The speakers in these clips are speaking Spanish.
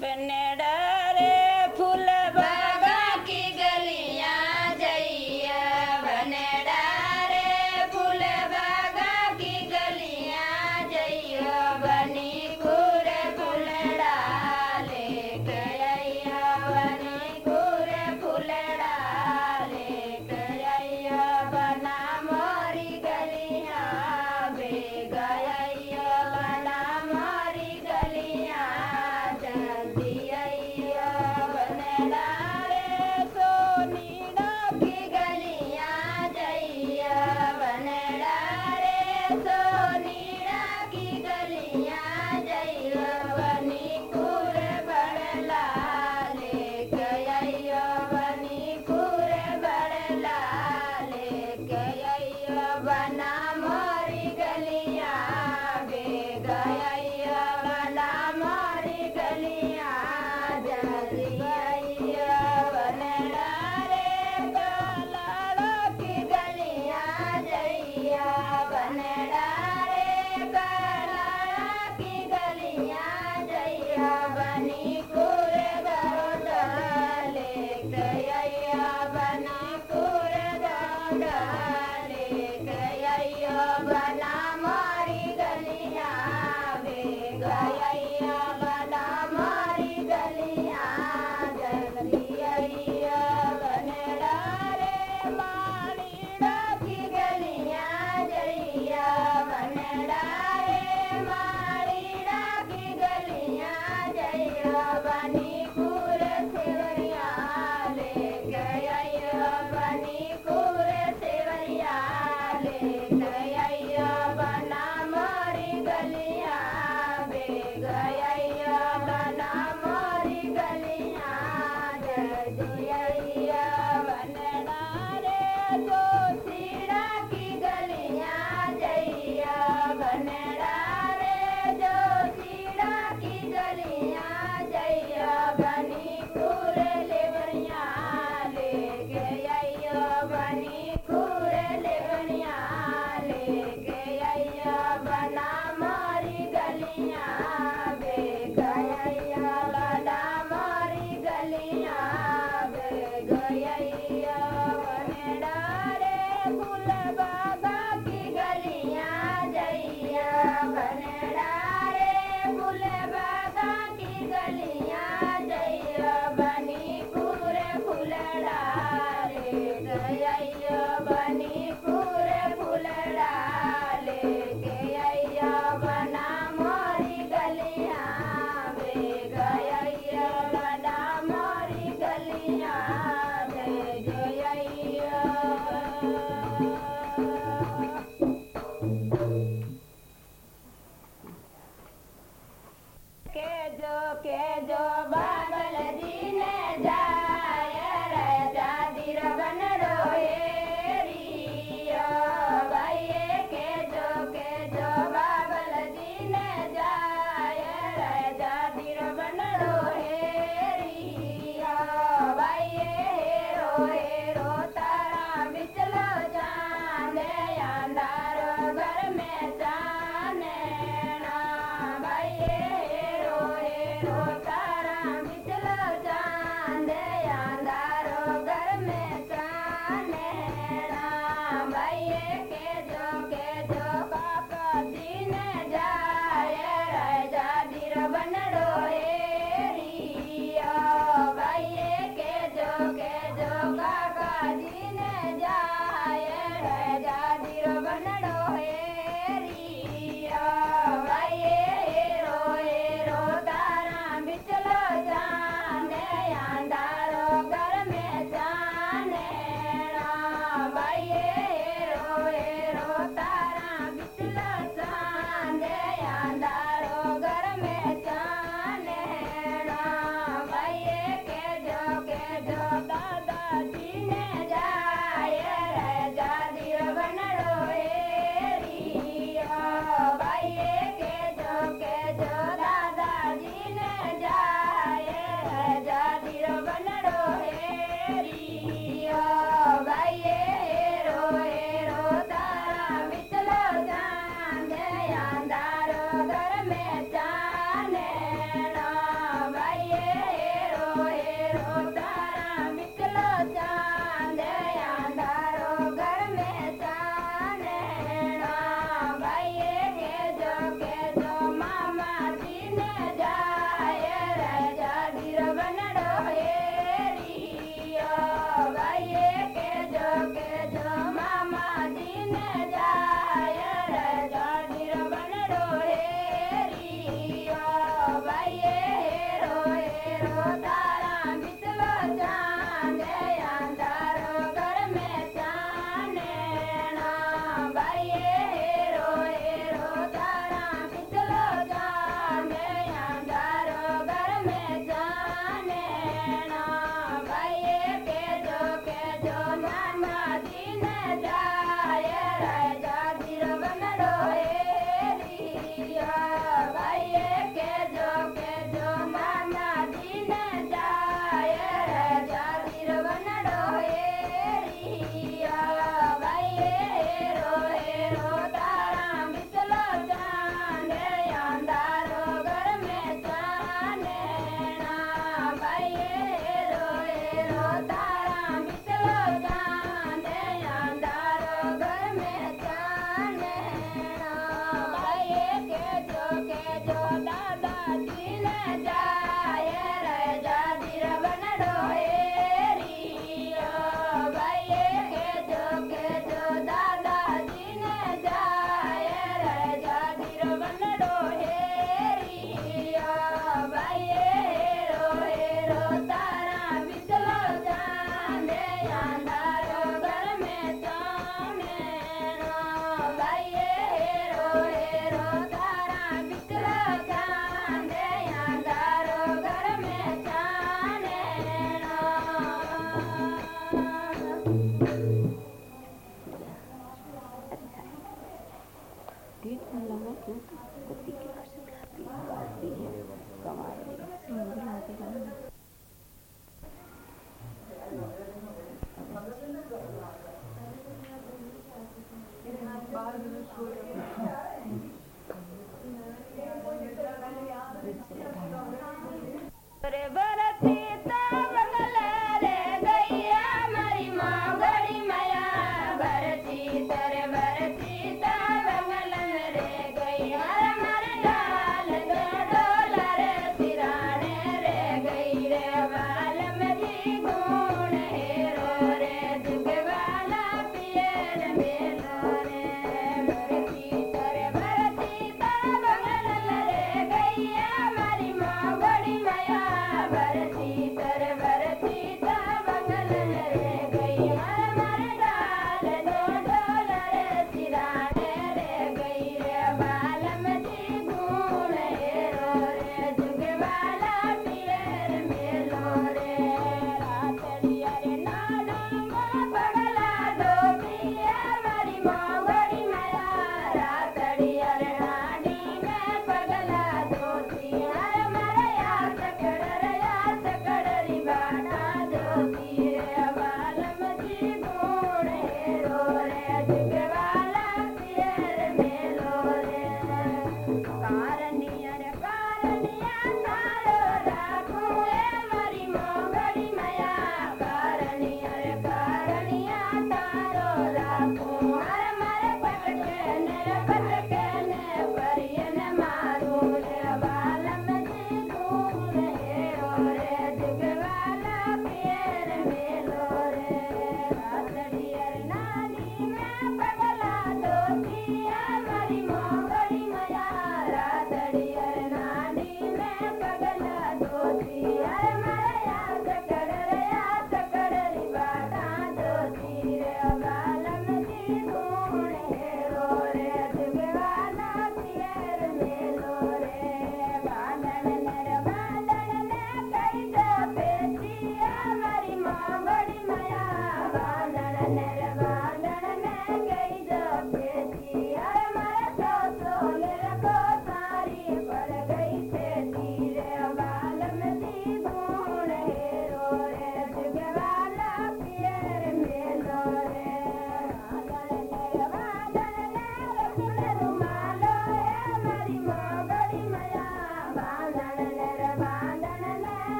Veneda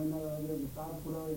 nada de estar por ahí